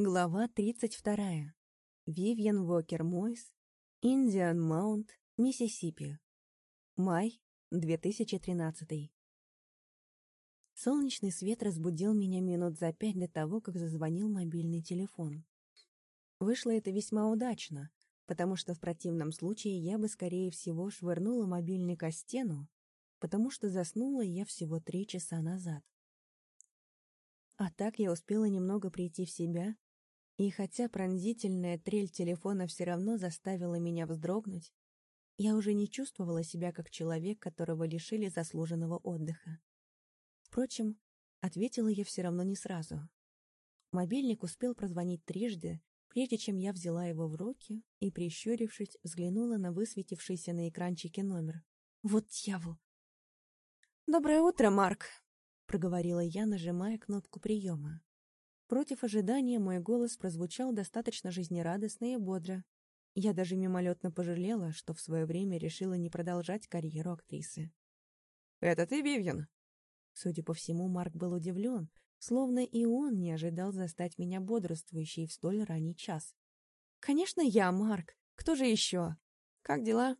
Глава 32. Вивьен Уокер Мойс, Индиан Маунт, Миссисипи. Май 2013. Солнечный свет разбудил меня минут за пять до того, как зазвонил мобильный телефон. Вышло это весьма удачно, потому что в противном случае я бы, скорее всего, швырнула мобильник о стену, потому что заснула я всего три часа назад. А так я успела немного прийти в себя, и хотя пронзительная трель телефона все равно заставила меня вздрогнуть, я уже не чувствовала себя как человек, которого лишили заслуженного отдыха. Впрочем, ответила я все равно не сразу. Мобильник успел прозвонить трижды, прежде чем я взяла его в руки и, прищурившись, взглянула на высветившийся на экранчике номер. Вот дьявол! «Доброе утро, Марк!» проговорила я, нажимая кнопку приема. Против ожидания мой голос прозвучал достаточно жизнерадостно и бодро. Я даже мимолетно пожалела, что в свое время решила не продолжать карьеру актрисы. «Это ты, Вивьен?» Судя по всему, Марк был удивлен, словно и он не ожидал застать меня бодрствующей в столь ранний час. «Конечно, я, Марк. Кто же еще? Как дела?»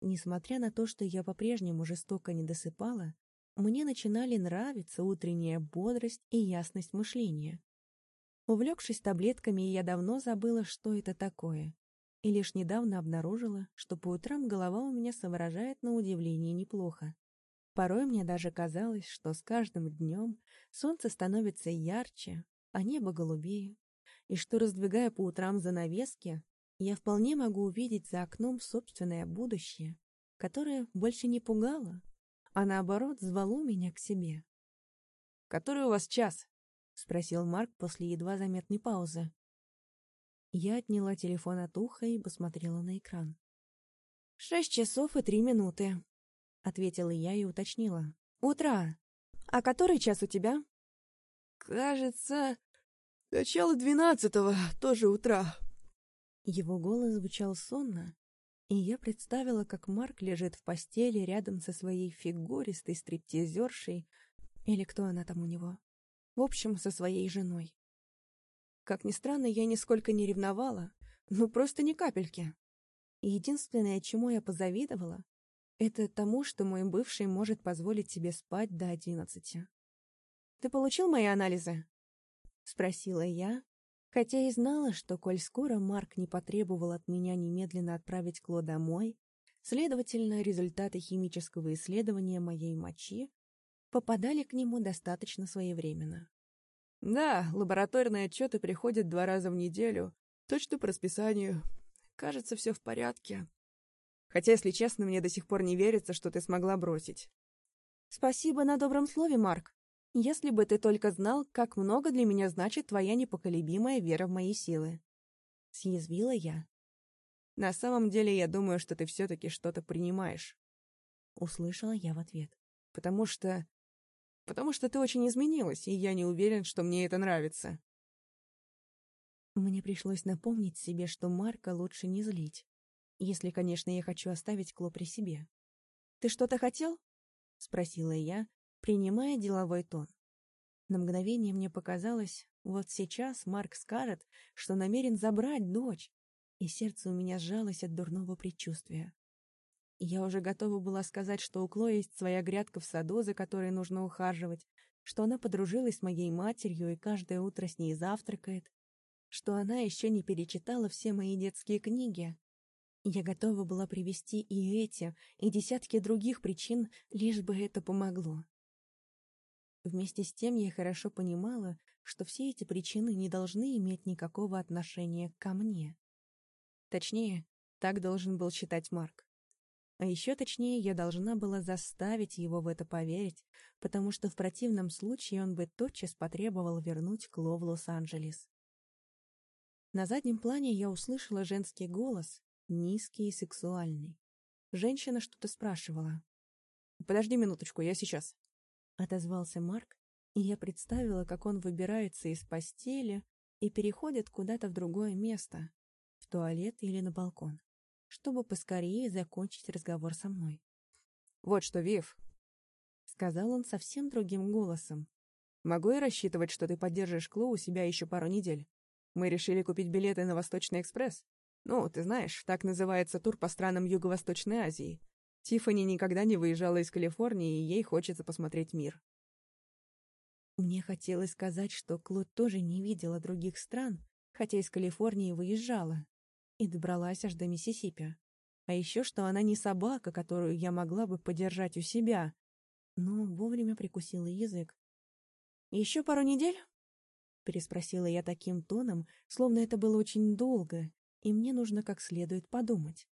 Несмотря на то, что я по-прежнему жестоко не досыпала, мне начинали нравиться утренняя бодрость и ясность мышления. Увлекшись таблетками, я давно забыла, что это такое, и лишь недавно обнаружила, что по утрам голова у меня соображает на удивление неплохо. Порой мне даже казалось, что с каждым днем солнце становится ярче, а небо голубее, и что, раздвигая по утрам занавески, я вполне могу увидеть за окном собственное будущее, которое больше не пугало, а наоборот звало меня к себе. «Который у вас час?» — спросил Марк после едва заметной паузы. Я отняла телефон от уха и посмотрела на экран. «Шесть часов и три минуты», — ответила я и уточнила. «Утро. А который час у тебя?» «Кажется, начало двенадцатого, тоже утра». Его голос звучал сонно, и я представила, как Марк лежит в постели рядом со своей фигуристой стриптизершей, или кто она там у него, в общем, со своей женой. Как ни странно, я нисколько не ревновала, ну просто ни капельки. Единственное, чему я позавидовала, это тому, что мой бывший может позволить себе спать до одиннадцати. «Ты получил мои анализы?» — спросила я, Хотя и знала, что, коль скоро Марк не потребовал от меня немедленно отправить Кло домой, следовательно, результаты химического исследования моей мочи попадали к нему достаточно своевременно. Да, лабораторные отчеты приходят два раза в неделю, точно по расписанию. Кажется, все в порядке. Хотя, если честно, мне до сих пор не верится, что ты смогла бросить. Спасибо на добром слове, Марк. Если бы ты только знал, как много для меня значит твоя непоколебимая вера в мои силы. Съязвила я. На самом деле, я думаю, что ты все-таки что-то принимаешь. Услышала я в ответ. Потому что... Потому что ты очень изменилась, и я не уверен, что мне это нравится. Мне пришлось напомнить себе, что Марка лучше не злить. Если, конечно, я хочу оставить Кло при себе. «Ты что-то хотел?» — спросила я, принимая деловой тон. На мгновение мне показалось, вот сейчас Марк скажет, что намерен забрать дочь, и сердце у меня сжалось от дурного предчувствия. Я уже готова была сказать, что у Кло есть своя грядка в саду, за которой нужно ухаживать, что она подружилась с моей матерью и каждое утро с ней завтракает, что она еще не перечитала все мои детские книги. Я готова была привести и эти, и десятки других причин, лишь бы это помогло. Вместе с тем я хорошо понимала, что все эти причины не должны иметь никакого отношения ко мне. Точнее, так должен был считать Марк. А еще точнее, я должна была заставить его в это поверить, потому что в противном случае он бы тотчас потребовал вернуть Кло в Лос-Анджелес. На заднем плане я услышала женский голос, низкий и сексуальный. Женщина что-то спрашивала. «Подожди минуточку, я сейчас». — отозвался Марк, и я представила, как он выбирается из постели и переходит куда-то в другое место, в туалет или на балкон, чтобы поскорее закончить разговор со мной. «Вот что, Вив!» — сказал он совсем другим голосом. Могу я рассчитывать, что ты поддержишь Клу у себя еще пару недель? Мы решили купить билеты на Восточный экспресс. Ну, ты знаешь, так называется тур по странам Юго-Восточной Азии. Тиффани никогда не выезжала из Калифорнии, и ей хочется посмотреть мир. Мне хотелось сказать, что Клод тоже не видела других стран, хотя из Калифорнии выезжала, и добралась аж до Миссисипи. А еще, что она не собака, которую я могла бы подержать у себя. Но вовремя прикусила язык. «Еще пару недель?» — переспросила я таким тоном, словно это было очень долго, и мне нужно как следует подумать.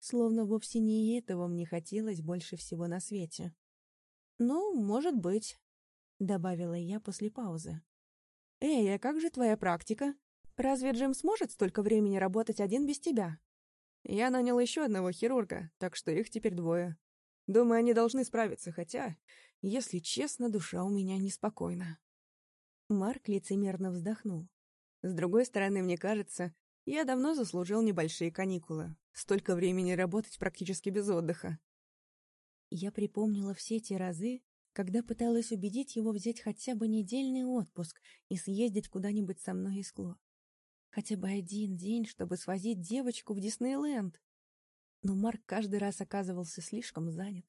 Словно вовсе не этого мне хотелось больше всего на свете. «Ну, может быть», — добавила я после паузы. «Эй, а как же твоя практика? Разве Джим сможет столько времени работать один без тебя?» Я нанял еще одного хирурга, так что их теперь двое. Думаю, они должны справиться, хотя, если честно, душа у меня неспокойна. Марк лицемерно вздохнул. С другой стороны, мне кажется, я давно заслужил небольшие каникулы. Столько времени работать практически без отдыха. Я припомнила все те разы, когда пыталась убедить его взять хотя бы недельный отпуск и съездить куда-нибудь со мной из Кло. Хотя бы один день, чтобы свозить девочку в Диснейленд. Но Марк каждый раз оказывался слишком занят.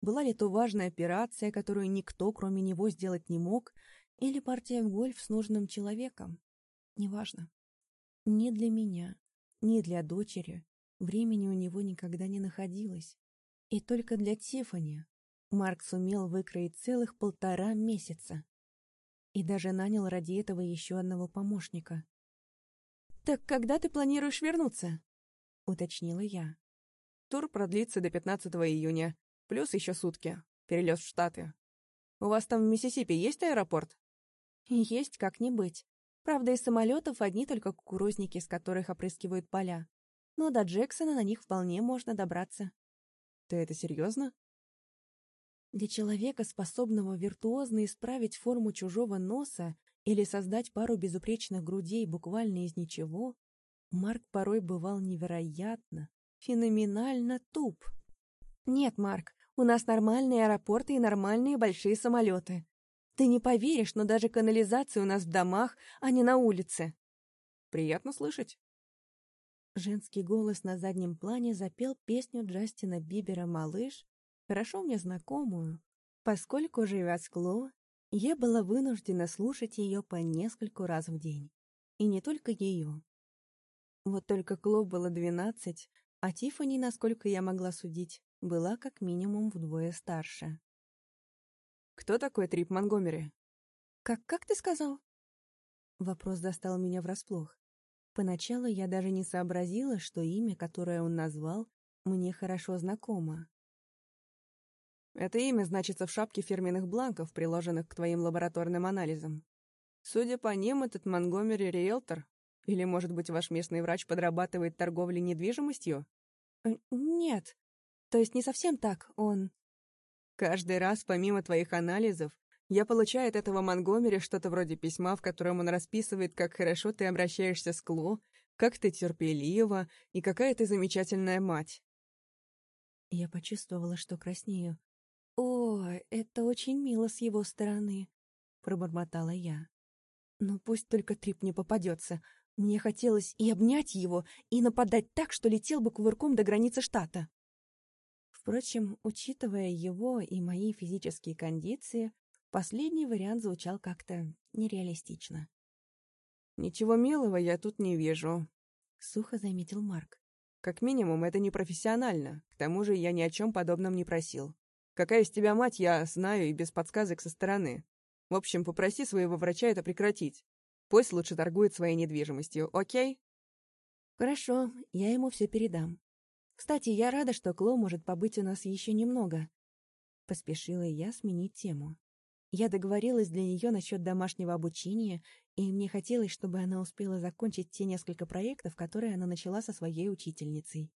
Была ли то важная операция, которую никто, кроме него, сделать не мог, или партия в гольф с нужным человеком? Неважно. Ни для меня, ни для дочери времени у него никогда не находилось. И только для Тифани Марк сумел выкроить целых полтора месяца. И даже нанял ради этого еще одного помощника. «Так когда ты планируешь вернуться?» — уточнила я. «Тур продлится до 15 июня, плюс еще сутки. Перелет в Штаты. У вас там в Миссисипи есть аэропорт?» «Есть как-нибудь. Правда, из самолетов одни только кукурузники, с которых опрыскивают поля. Но до Джексона на них вполне можно добраться». «Ты это серьезно?» Для человека, способного виртуозно исправить форму чужого носа или создать пару безупречных грудей буквально из ничего, Марк порой бывал невероятно, феноменально туп. «Нет, Марк, у нас нормальные аэропорты и нормальные большие самолеты. Ты не поверишь, но даже канализация у нас в домах, а не на улице». «Приятно слышать». Женский голос на заднем плане запел песню Джастина Бибера «Малыш», хорошо мне знакомую, поскольку, живя с Кло, я была вынуждена слушать ее по нескольку раз в день. И не только ее. Вот только Кло было двенадцать, а Тиффани, насколько я могла судить, была как минимум вдвое старше. «Кто такой Трип Монгомери?» «Как, как ты сказал?» Вопрос застал меня врасплох. Поначалу я даже не сообразила, что имя, которое он назвал, мне хорошо знакомо. Это имя значится в шапке фирменных бланков, приложенных к твоим лабораторным анализам. Судя по ним, этот Монгомери — риэлтор? Или, может быть, ваш местный врач подрабатывает торговлей недвижимостью? Э, нет. То есть не совсем так, он... Каждый раз, помимо твоих анализов, я получаю от этого Монгомери что-то вроде письма, в котором он расписывает, как хорошо ты обращаешься с Кло, как ты терпелива и какая ты замечательная мать. Я почувствовала, что краснею. «О, это очень мило с его стороны», — пробормотала я. «Но пусть только Трип не попадется. Мне хотелось и обнять его, и нападать так, что летел бы кувырком до границы штата». Впрочем, учитывая его и мои физические кондиции, последний вариант звучал как-то нереалистично. «Ничего милого я тут не вижу», — сухо заметил Марк. «Как минимум, это непрофессионально. К тому же я ни о чем подобном не просил. Какая из тебя мать, я знаю и без подсказок со стороны. В общем, попроси своего врача это прекратить. Пусть лучше торгует своей недвижимостью, окей? Хорошо, я ему все передам. Кстати, я рада, что Кло может побыть у нас еще немного. Поспешила я сменить тему. Я договорилась для нее насчет домашнего обучения, и мне хотелось, чтобы она успела закончить те несколько проектов, которые она начала со своей учительницей.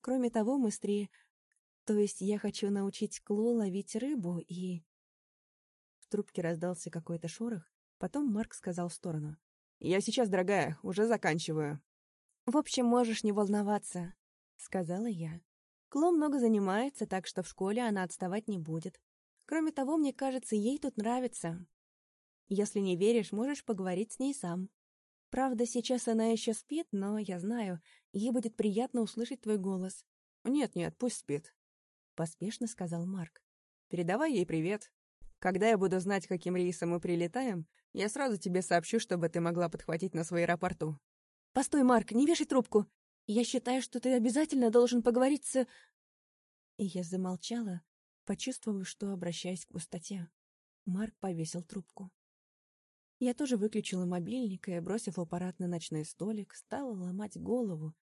Кроме того, мы с Три то есть я хочу научить Кло ловить рыбу и... В трубке раздался какой-то шорох, потом Марк сказал в сторону. «Я сейчас, дорогая, уже заканчиваю». «В общем, можешь не волноваться», — сказала я. Кло много занимается, так что в школе она отставать не будет. Кроме того, мне кажется, ей тут нравится. Если не веришь, можешь поговорить с ней сам. Правда, сейчас она еще спит, но я знаю, ей будет приятно услышать твой голос. «Нет-нет, пусть спит», — поспешно сказал Марк. «Передавай ей привет. Когда я буду знать, каким рейсом мы прилетаем, я сразу тебе сообщу, чтобы ты могла подхватить нас в аэропорту». «Постой, Марк, не вешай трубку. Я считаю, что ты обязательно должен поговорить с...» И я замолчала, почувствовав, что обращаюсь к пустоте. Марк повесил трубку. Я тоже выключила мобильник и, бросив аппарат на ночной столик, стала ломать голову.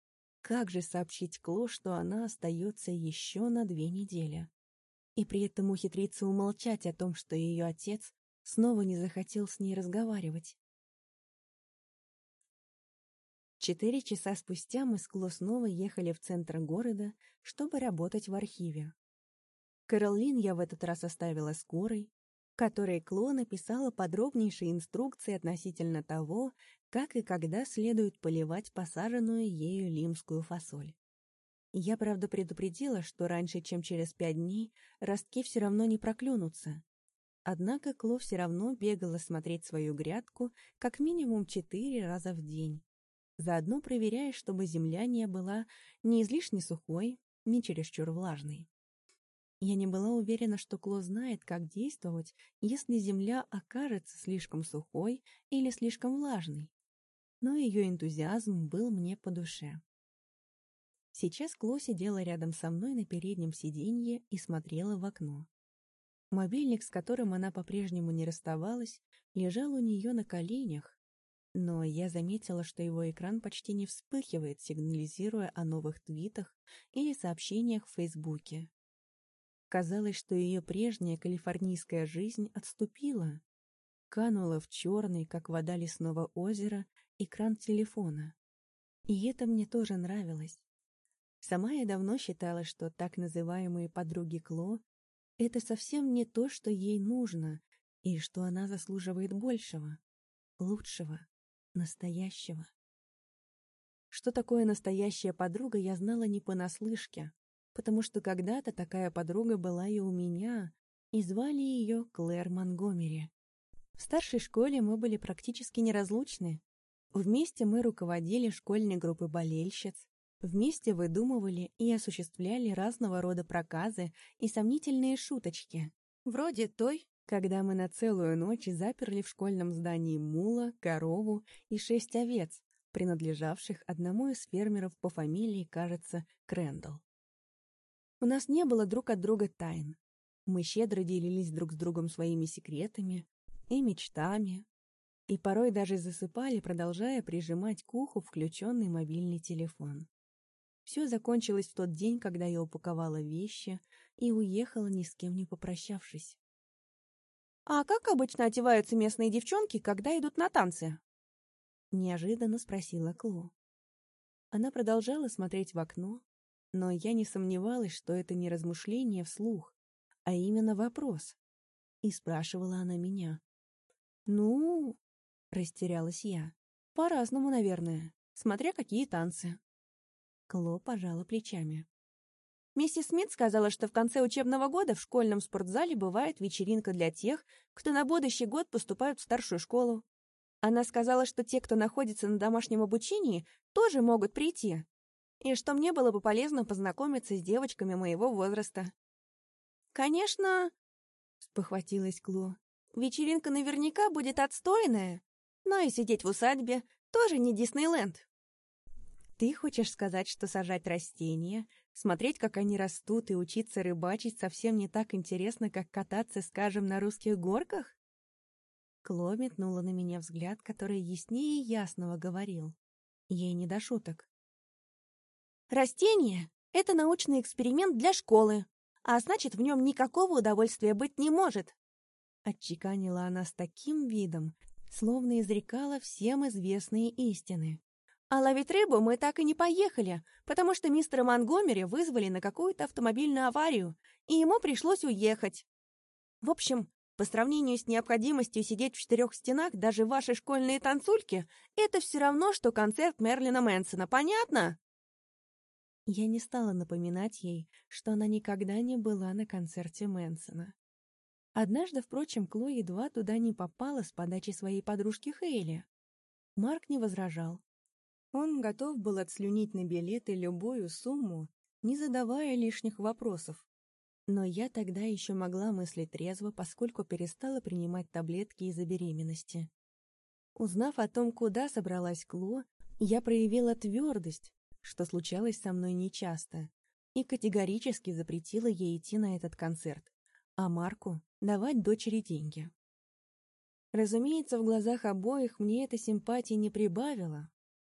Как же сообщить Кло, что она остается еще на две недели? И при этом ухитриться умолчать о том, что ее отец снова не захотел с ней разговаривать. Четыре часа спустя мы с Кло снова ехали в центр города, чтобы работать в архиве. Кэролин я в этот раз оставила скорой, которой Кло написала подробнейшие инструкции относительно того, как и когда следует поливать посаженную ею лимскую фасоль. Я, правда, предупредила, что раньше, чем через пять дней, ростки все равно не проклюнутся. Однако Кло все равно бегала смотреть свою грядку как минимум четыре раза в день, заодно проверяя, чтобы земля не была ни излишне сухой, ни чересчур влажной. Я не была уверена, что Кло знает, как действовать, если земля окажется слишком сухой или слишком влажной. Но ее энтузиазм был мне по душе. Сейчас Кло сидела рядом со мной на переднем сиденье и смотрела в окно. Мобильник, с которым она по-прежнему не расставалась, лежал у нее на коленях, но я заметила, что его экран почти не вспыхивает, сигнализируя о новых твитах или сообщениях в Фейсбуке. Казалось, что ее прежняя калифорнийская жизнь отступила. Канула в черный, как вода лесного озера, экран телефона. И это мне тоже нравилось. Сама я давно считала, что так называемые подруги Кло — это совсем не то, что ей нужно, и что она заслуживает большего, лучшего, настоящего. Что такое настоящая подруга, я знала не понаслышке, потому что когда-то такая подруга была и у меня, и звали ее Клэр Монгомери. В старшей школе мы были практически неразлучны. Вместе мы руководили школьной группой болельщиц, вместе выдумывали и осуществляли разного рода проказы и сомнительные шуточки, вроде той, когда мы на целую ночь заперли в школьном здании мула, корову и шесть овец, принадлежавших одному из фермеров по фамилии, кажется, Крэндалл. У нас не было друг от друга тайн. Мы щедро делились друг с другом своими секретами и мечтами, и порой даже засыпали, продолжая прижимать к уху включенный мобильный телефон. Все закончилось в тот день, когда я упаковала вещи и уехала, ни с кем не попрощавшись. «А как обычно одеваются местные девчонки, когда идут на танцы?» Неожиданно спросила Кло. Она продолжала смотреть в окно, но я не сомневалась, что это не размышление вслух, а именно вопрос. И спрашивала она меня. «Ну...» — растерялась я. «По-разному, наверное, смотря какие танцы». Кло пожала плечами. Миссис Смит сказала, что в конце учебного года в школьном спортзале бывает вечеринка для тех, кто на будущий год поступают в старшую школу. Она сказала, что те, кто находится на домашнем обучении, тоже могут прийти, и что мне было бы полезно познакомиться с девочками моего возраста. «Конечно», — спохватилась Кло, — «вечеринка наверняка будет отстойная, но и сидеть в усадьбе тоже не Диснейленд». «Ты хочешь сказать, что сажать растения, смотреть, как они растут, и учиться рыбачить совсем не так интересно, как кататься, скажем, на русских горках?» Кло метнула на меня взгляд, который яснее ясного говорил. Ей не до шуток. Растение — это научный эксперимент для школы, а значит, в нем никакого удовольствия быть не может. Отчеканила она с таким видом, словно изрекала всем известные истины. А ловить рыбу мы так и не поехали, потому что мистера Монгомери вызвали на какую-то автомобильную аварию, и ему пришлось уехать. В общем, по сравнению с необходимостью сидеть в четырех стенах, даже ваши школьные танцульки — это все равно, что концерт Мерлина Мэнсона, понятно? Я не стала напоминать ей, что она никогда не была на концерте Мэнсона. Однажды, впрочем, Кло едва туда не попала с подачи своей подружки Хейли. Марк не возражал. Он готов был отслюнить на билеты любую сумму, не задавая лишних вопросов. Но я тогда еще могла мыслить трезво, поскольку перестала принимать таблетки из-за беременности. Узнав о том, куда собралась Кло, я проявила твердость, что случалось со мной нечасто, и категорически запретила ей идти на этот концерт, а Марку давать дочери деньги. Разумеется, в глазах обоих мне эта симпатия не прибавила,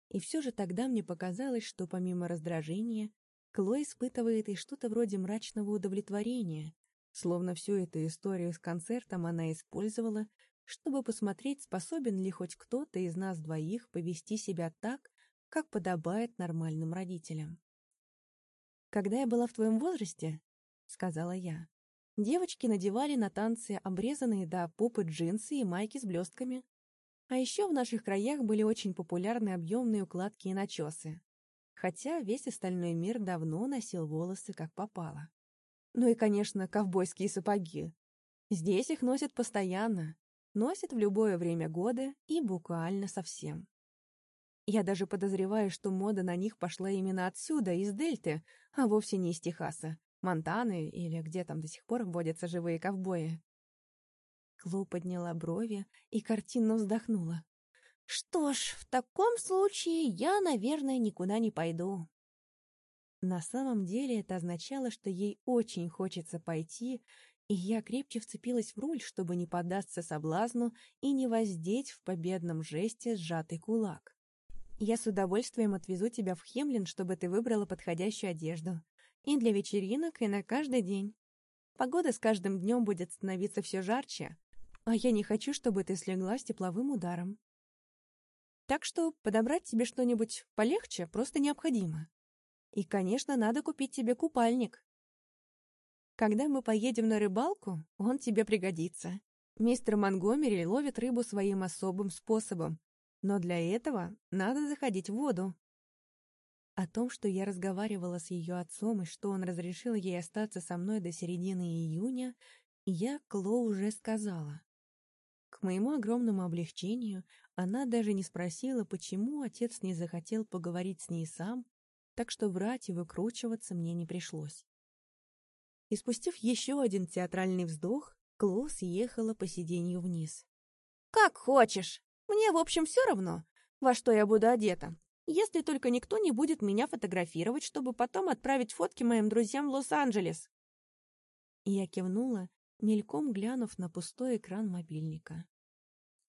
и все же тогда мне показалось, что помимо раздражения, Кло испытывает и что-то вроде мрачного удовлетворения, словно всю эту историю с концертом она использовала, чтобы посмотреть, способен ли хоть кто-то из нас двоих повести себя так, как подобает нормальным родителям. «Когда я была в твоем возрасте, — сказала я, — девочки надевали на танцы обрезанные до попы джинсы и майки с блестками. А еще в наших краях были очень популярны объемные укладки и начесы. Хотя весь остальной мир давно носил волосы как попало. Ну и, конечно, ковбойские сапоги. Здесь их носят постоянно, носят в любое время года и буквально совсем. Я даже подозреваю, что мода на них пошла именно отсюда, из Дельты, а вовсе не из Техаса, Монтаны или где там до сих пор водятся живые ковбои. Кло подняла брови и картинно вздохнула. «Что ж, в таком случае я, наверное, никуда не пойду». На самом деле это означало, что ей очень хочется пойти, и я крепче вцепилась в руль, чтобы не поддаться соблазну и не воздеть в победном жесте сжатый кулак. «Я с удовольствием отвезу тебя в Хемлин, чтобы ты выбрала подходящую одежду. И для вечеринок, и на каждый день. Погода с каждым днем будет становиться все жарче, а я не хочу, чтобы ты слегла с тепловым ударом. Так что подобрать тебе что-нибудь полегче просто необходимо. И, конечно, надо купить тебе купальник. Когда мы поедем на рыбалку, он тебе пригодится. Мистер Монгомери ловит рыбу своим особым способом, но для этого надо заходить в воду. О том, что я разговаривала с ее отцом и что он разрешил ей остаться со мной до середины июня, я Кло уже сказала. К моему огромному облегчению она даже не спросила, почему отец не захотел поговорить с ней сам, так что врать и выкручиваться мне не пришлось. И спустив еще один театральный вздох, Кло съехала по сиденью вниз. «Как хочешь. Мне, в общем, все равно, во что я буду одета, если только никто не будет меня фотографировать, чтобы потом отправить фотки моим друзьям в Лос-Анджелес». Я кивнула, мельком глянув на пустой экран мобильника.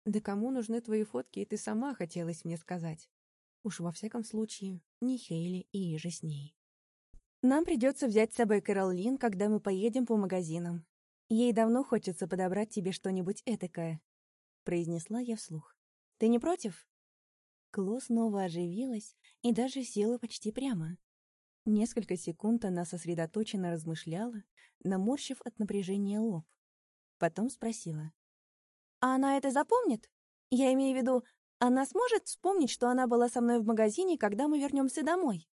«Да кому нужны твои фотки, и ты сама хотелось мне сказать. Уж во всяком случае, не Хейли и же с ней». Нам придется взять с собой Кэрол Лин, когда мы поедем по магазинам. Ей давно хочется подобрать тебе что-нибудь этакое», — произнесла я вслух. «Ты не против?» Кло снова оживилась и даже села почти прямо. Несколько секунд она сосредоточенно размышляла, наморщив от напряжения лоб. Потом спросила. «А она это запомнит? Я имею в виду, она сможет вспомнить, что она была со мной в магазине, когда мы вернемся домой?»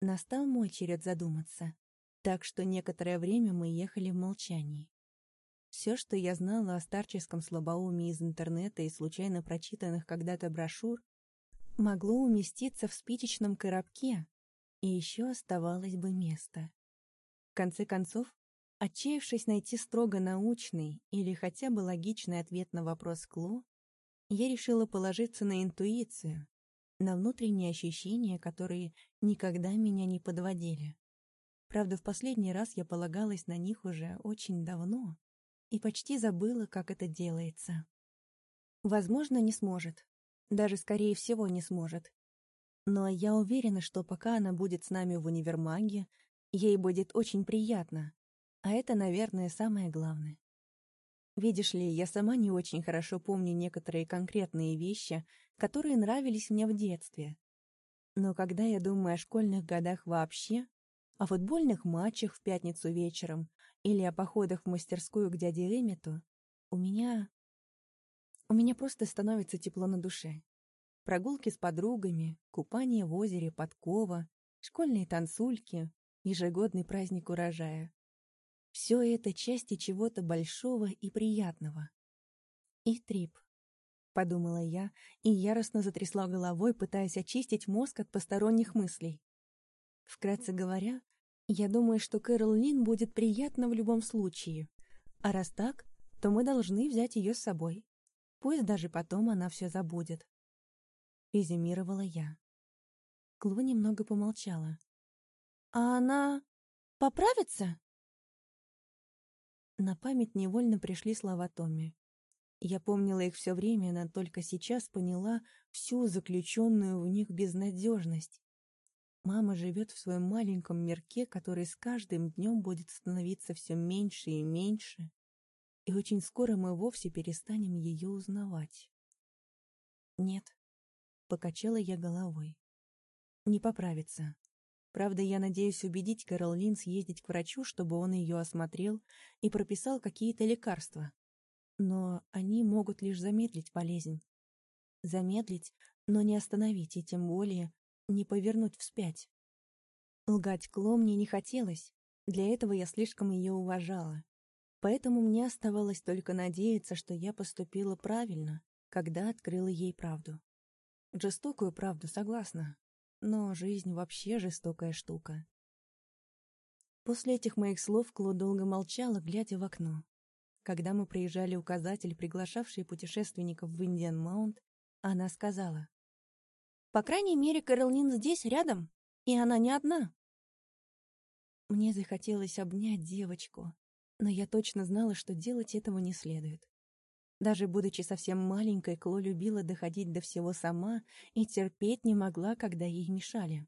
Настал мой черед задуматься, так что некоторое время мы ехали в молчании. Все, что я знала о старческом слабоумии из интернета и случайно прочитанных когда-то брошюр, могло уместиться в спичечном коробке, и еще оставалось бы место. В конце концов, отчаявшись найти строго научный или хотя бы логичный ответ на вопрос Кло, я решила положиться на интуицию, на внутренние ощущения, которые никогда меня не подводили. Правда, в последний раз я полагалась на них уже очень давно и почти забыла, как это делается. Возможно, не сможет. Даже, скорее всего, не сможет. Но я уверена, что пока она будет с нами в универмаге, ей будет очень приятно. А это, наверное, самое главное. Видишь ли, я сама не очень хорошо помню некоторые конкретные вещи, которые нравились мне в детстве. Но когда я думаю о школьных годах вообще, о футбольных матчах в пятницу вечером или о походах в мастерскую к дяде Эммету, у меня... У меня просто становится тепло на душе. Прогулки с подругами, купание в озере, подкова, школьные танцульки, ежегодный праздник урожая. Все это части чего-то большого и приятного. И трип. Подумала я и яростно затрясла головой, пытаясь очистить мозг от посторонних мыслей. Вкратце говоря, я думаю, что Кэрол Лин будет приятна в любом случае. А раз так, то мы должны взять ее с собой. Пусть даже потом она все забудет. Резюмировала я. Кло немного помолчала. «А она поправится?» На память невольно пришли слова Томми. Я помнила их все время, но только сейчас поняла всю заключенную в них безнадежность. Мама живет в своем маленьком мирке, который с каждым днем будет становиться все меньше и меньше, и очень скоро мы вовсе перестанем ее узнавать. Нет, покачала я головой. Не поправится. Правда, я надеюсь убедить Кэрол Лин съездить к врачу, чтобы он ее осмотрел и прописал какие-то лекарства. Но они могут лишь замедлить болезнь. Замедлить, но не остановить, и тем более не повернуть вспять. Лгать Кло мне не хотелось, для этого я слишком ее уважала. Поэтому мне оставалось только надеяться, что я поступила правильно, когда открыла ей правду. Жестокую правду, согласна, но жизнь вообще жестокая штука. После этих моих слов Кло долго молчала, глядя в окно. Когда мы проезжали указатель, приглашавший путешественников в Индиан Маунт, она сказала. «По крайней мере, Кэролин здесь, рядом, и она не одна». Мне захотелось обнять девочку, но я точно знала, что делать этого не следует. Даже будучи совсем маленькой, Кло любила доходить до всего сама и терпеть не могла, когда ей мешали.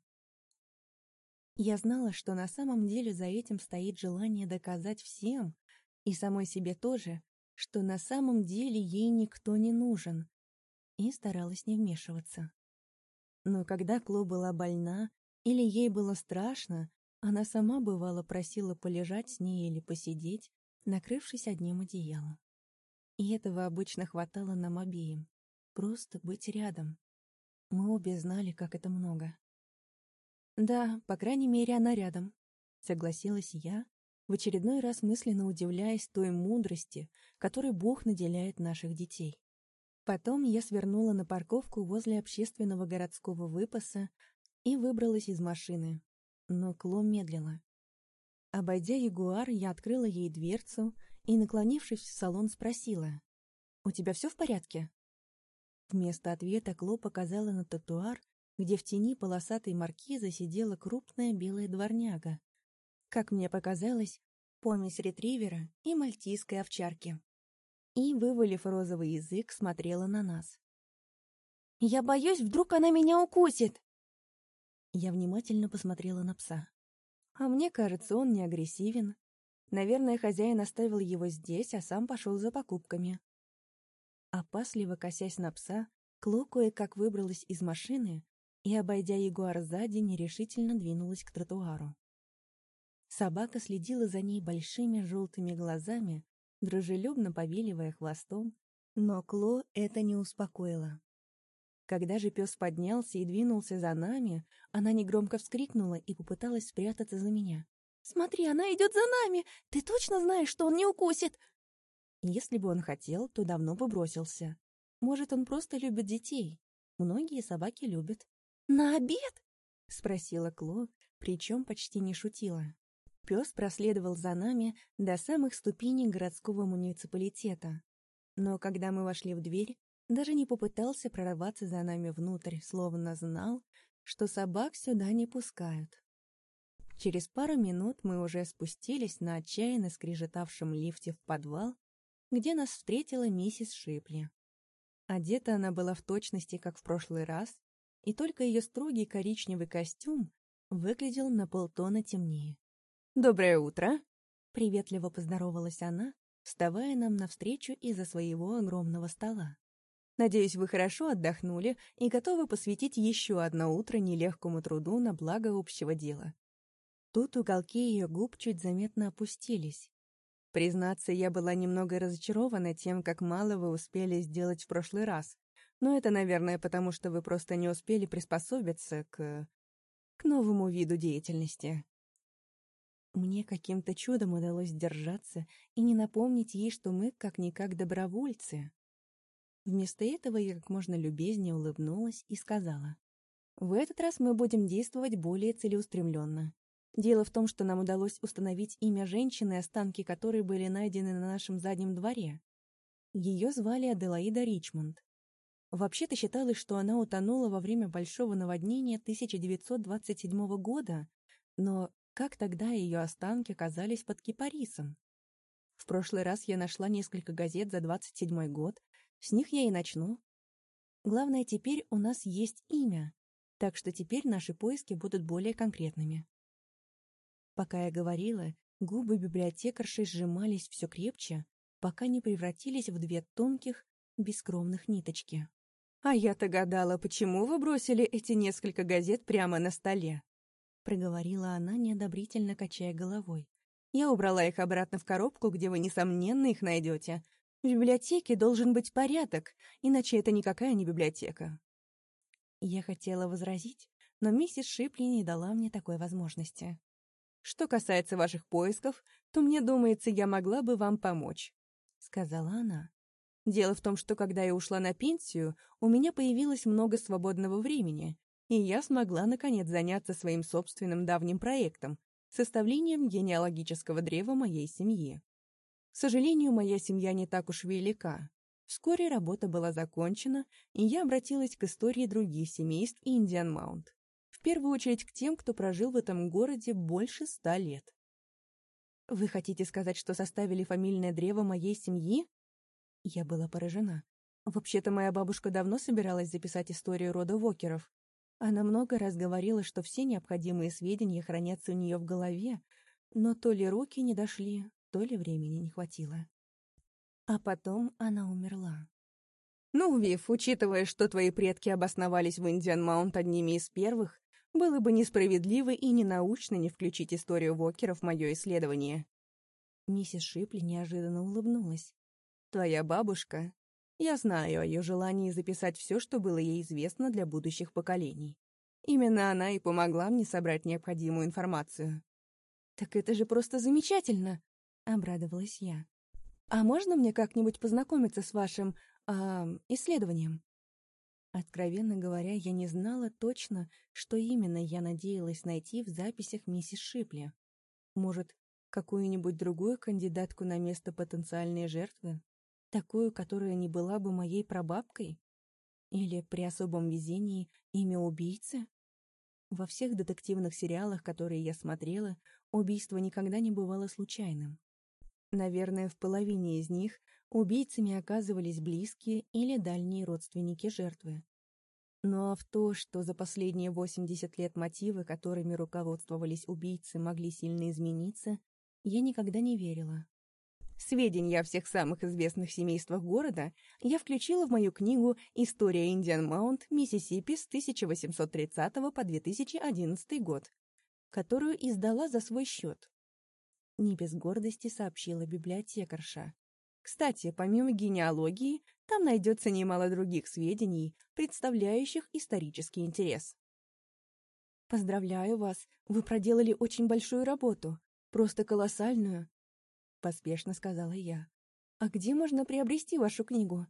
Я знала, что на самом деле за этим стоит желание доказать всем, и самой себе тоже, что на самом деле ей никто не нужен, и старалась не вмешиваться. Но когда Кло была больна или ей было страшно, она сама бывало просила полежать с ней или посидеть, накрывшись одним одеялом. И этого обычно хватало нам обеим. Просто быть рядом. Мы обе знали, как это много. «Да, по крайней мере, она рядом», — согласилась я, в очередной раз мысленно удивляясь той мудрости, которой Бог наделяет наших детей. Потом я свернула на парковку возле общественного городского выпаса и выбралась из машины. Но Кло медлила. Обойдя Ягуар, я открыла ей дверцу и, наклонившись в салон, спросила. «У тебя все в порядке?» Вместо ответа Кло показала на татуар, где в тени полосатой маркизы сидела крупная белая дворняга. Как мне показалось, помесь ретривера и мальтийской овчарки. И, вывалив розовый язык, смотрела на нас. «Я боюсь, вдруг она меня укусит!» Я внимательно посмотрела на пса. А мне кажется, он не агрессивен, Наверное, хозяин оставил его здесь, а сам пошел за покупками. Опасливо косясь на пса, Кло кое-как выбралась из машины и, обойдя ягуар сзади, нерешительно двинулась к тротуару. Собака следила за ней большими желтыми глазами, дружелюбно повиливая хвостом, но Кло это не успокоило. Когда же пес поднялся и двинулся за нами, она негромко вскрикнула и попыталась спрятаться за меня. «Смотри, она идет за нами! Ты точно знаешь, что он не укусит?» Если бы он хотел, то давно бы бросился. Может, он просто любит детей. Многие собаки любят. «На обед?» — спросила Кло, причем почти не шутила. Пес проследовал за нами до самых ступеней городского муниципалитета. Но когда мы вошли в дверь, даже не попытался прорваться за нами внутрь, словно знал, что собак сюда не пускают. Через пару минут мы уже спустились на отчаянно скрежетавшем лифте в подвал, где нас встретила миссис Шипли. Одета она была в точности, как в прошлый раз, и только ее строгий коричневый костюм выглядел на полтона темнее. «Доброе утро!» — приветливо поздоровалась она, вставая нам навстречу из-за своего огромного стола. «Надеюсь, вы хорошо отдохнули и готовы посвятить еще одно утро нелегкому труду на благо общего дела. Тут уголки ее губ чуть заметно опустились. Признаться, я была немного разочарована тем, как мало вы успели сделать в прошлый раз. Но это, наверное, потому что вы просто не успели приспособиться к... к новому виду деятельности. Мне каким-то чудом удалось держаться и не напомнить ей, что мы как-никак добровольцы. Вместо этого я как можно любезнее улыбнулась и сказала. В этот раз мы будем действовать более целеустремленно. Дело в том, что нам удалось установить имя женщины, останки которой были найдены на нашем заднем дворе. Ее звали Аделаида Ричмонд. Вообще-то считалось, что она утонула во время большого наводнения 1927 года, но как тогда ее останки оказались под кипарисом? В прошлый раз я нашла несколько газет за 27 год, с них я и начну. Главное, теперь у нас есть имя, так что теперь наши поиски будут более конкретными. Пока я говорила, губы библиотекарши сжимались все крепче, пока не превратились в две тонких, бескромных ниточки. «А я-то гадала, почему вы бросили эти несколько газет прямо на столе?» Проговорила она, неодобрительно качая головой. «Я убрала их обратно в коробку, где вы, несомненно, их найдете. В библиотеке должен быть порядок, иначе это никакая не библиотека». Я хотела возразить, но миссис Шипли не дала мне такой возможности. «Что касается ваших поисков, то мне думается, я могла бы вам помочь», — сказала она. «Дело в том, что когда я ушла на пенсию, у меня появилось много свободного времени, и я смогла, наконец, заняться своим собственным давним проектом — составлением генеалогического древа моей семьи. К сожалению, моя семья не так уж велика. Вскоре работа была закончена, и я обратилась к истории других семейств Индиан Маунт. В первую очередь к тем, кто прожил в этом городе больше ста лет. «Вы хотите сказать, что составили фамильное древо моей семьи?» Я была поражена. Вообще-то моя бабушка давно собиралась записать историю рода Вокеров, она много раз говорила, что все необходимые сведения хранятся у нее в голове, но то ли руки не дошли, то ли времени не хватило. А потом она умерла. «Ну, Вив, учитывая, что твои предки обосновались в Индиан-Маунт одними из первых, было бы несправедливо и ненаучно не включить историю Вокера в мое исследование». Миссис Шипли неожиданно улыбнулась. «Твоя бабушка я знаю о ее желании записать все, что было ей известно для будущих поколений. Именно она и помогла мне собрать необходимую информацию. «Так это же просто замечательно!» — обрадовалась я. «А можно мне как-нибудь познакомиться с вашим... А, исследованием?» Откровенно говоря, я не знала точно, что именно я надеялась найти в записях миссис Шипли. Может, какую-нибудь другую кандидатку на место потенциальной жертвы? Такую, которая не была бы моей прабабкой? Или при особом везении имя убийцы? Во всех детективных сериалах, которые я смотрела, убийство никогда не бывало случайным. Наверное, в половине из них убийцами оказывались близкие или дальние родственники жертвы. Но в то, что за последние 80 лет мотивы, которыми руководствовались убийцы, могли сильно измениться, я никогда не верила. Сведения о всех самых известных семействах города я включила в мою книгу «История Индиан Маунт, Миссисипи с 1830 по 2011 год», которую издала за свой счет. Не без гордости сообщила библиотекарша. Кстати, помимо генеалогии, там найдется немало других сведений, представляющих исторический интерес. Поздравляю вас, вы проделали очень большую работу, просто колоссальную, поспешно сказала я. «А где можно приобрести вашу книгу?»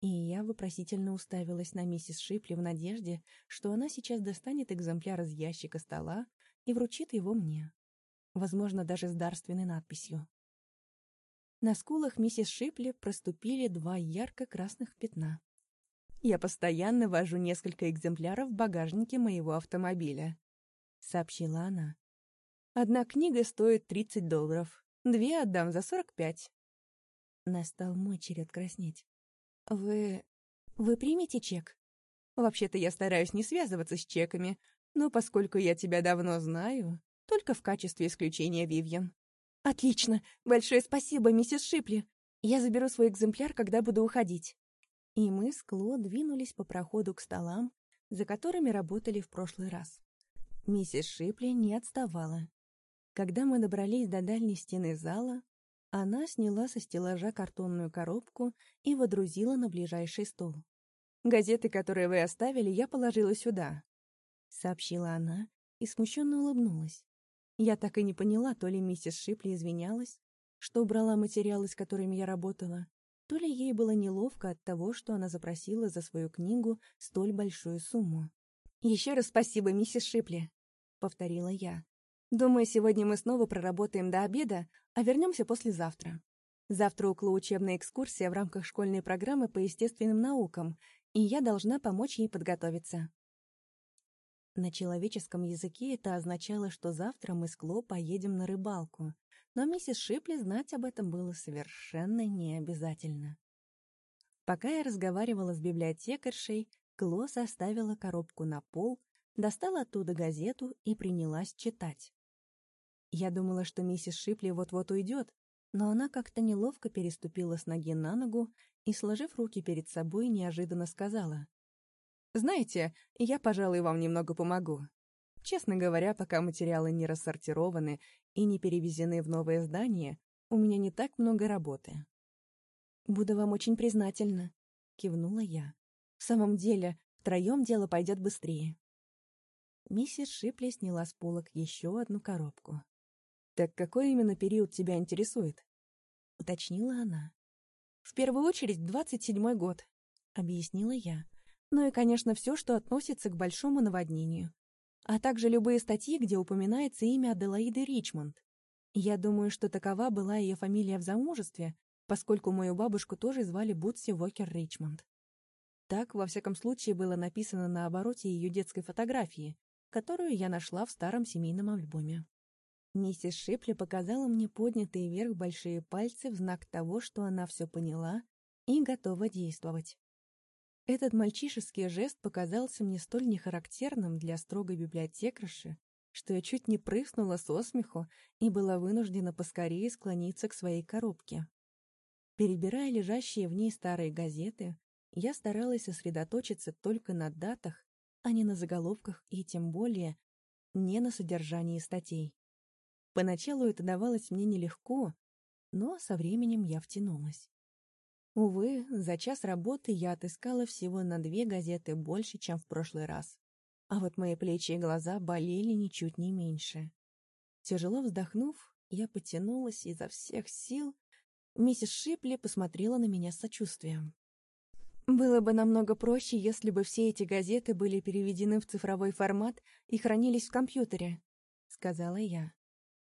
И я вопросительно уставилась на миссис Шипли в надежде, что она сейчас достанет экземпляр из ящика стола и вручит его мне. Возможно, даже с дарственной надписью. На скулах миссис Шипли проступили два ярко-красных пятна. «Я постоянно вожу несколько экземпляров в багажнике моего автомобиля», — сообщила она. «Одна книга стоит 30 долларов, Две отдам за сорок пять. Настал мой черед краснеть. Вы... вы примете чек? Вообще-то я стараюсь не связываться с чеками, но поскольку я тебя давно знаю, только в качестве исключения Вивьен. Отлично! Большое спасибо, миссис Шипли. Я заберу свой экземпляр, когда буду уходить. И мы с Кло двинулись по проходу к столам, за которыми работали в прошлый раз. Миссис Шипли не отставала. Когда мы добрались до дальней стены зала, она сняла со стеллажа картонную коробку и водрузила на ближайший стол. «Газеты, которые вы оставили, я положила сюда», — сообщила она и смущенно улыбнулась. Я так и не поняла, то ли миссис Шипли извинялась, что убрала материалы, с которыми я работала, то ли ей было неловко от того, что она запросила за свою книгу столь большую сумму. «Еще раз спасибо, миссис Шипли», — повторила я. «Думаю, сегодня мы снова проработаем до обеда, а вернемся послезавтра. Завтра около учебная экскурсия в рамках школьной программы по естественным наукам, и я должна помочь ей подготовиться». На человеческом языке это означало, что завтра мы с Кло поедем на рыбалку, но миссис Шипли знать об этом было совершенно не обязательно. Пока я разговаривала с библиотекаршей, Кло составила коробку на пол, достала оттуда газету и принялась читать. Я думала, что миссис Шипли вот-вот уйдет, но она как-то неловко переступила с ноги на ногу и, сложив руки перед собой, неожиданно сказала. «Знаете, я, пожалуй, вам немного помогу. Честно говоря, пока материалы не рассортированы и не перевезены в новое здание, у меня не так много работы. «Буду вам очень признательна», — кивнула я. «В самом деле, втроем дело пойдет быстрее». Миссис Шипли сняла с полок еще одну коробку. «Так какой именно период тебя интересует?» — уточнила она. «В первую очередь, двадцать седьмой год», — объяснила я. «Ну и, конечно, все, что относится к большому наводнению а также любые статьи, где упоминается имя Аделаиды Ричмонд. Я думаю, что такова была ее фамилия в замужестве, поскольку мою бабушку тоже звали Бутси Вокер Ричмонд. Так, во всяком случае, было написано на обороте ее детской фотографии, которую я нашла в старом семейном альбоме. Миссис Шипли показала мне поднятые вверх большие пальцы в знак того, что она все поняла и готова действовать. Этот мальчишеский жест показался мне столь нехарактерным для строгой библиотекарши, что я чуть не прыснула со смеху и была вынуждена поскорее склониться к своей коробке. Перебирая лежащие в ней старые газеты, я старалась сосредоточиться только на датах, а не на заголовках и тем более не на содержании статей. Поначалу это давалось мне нелегко, но со временем я втянулась. Увы, за час работы я отыскала всего на две газеты больше, чем в прошлый раз. А вот мои плечи и глаза болели ничуть не меньше. Тяжело вздохнув, я потянулась изо всех сил. Миссис Шипли посмотрела на меня с сочувствием. «Было бы намного проще, если бы все эти газеты были переведены в цифровой формат и хранились в компьютере», — сказала я.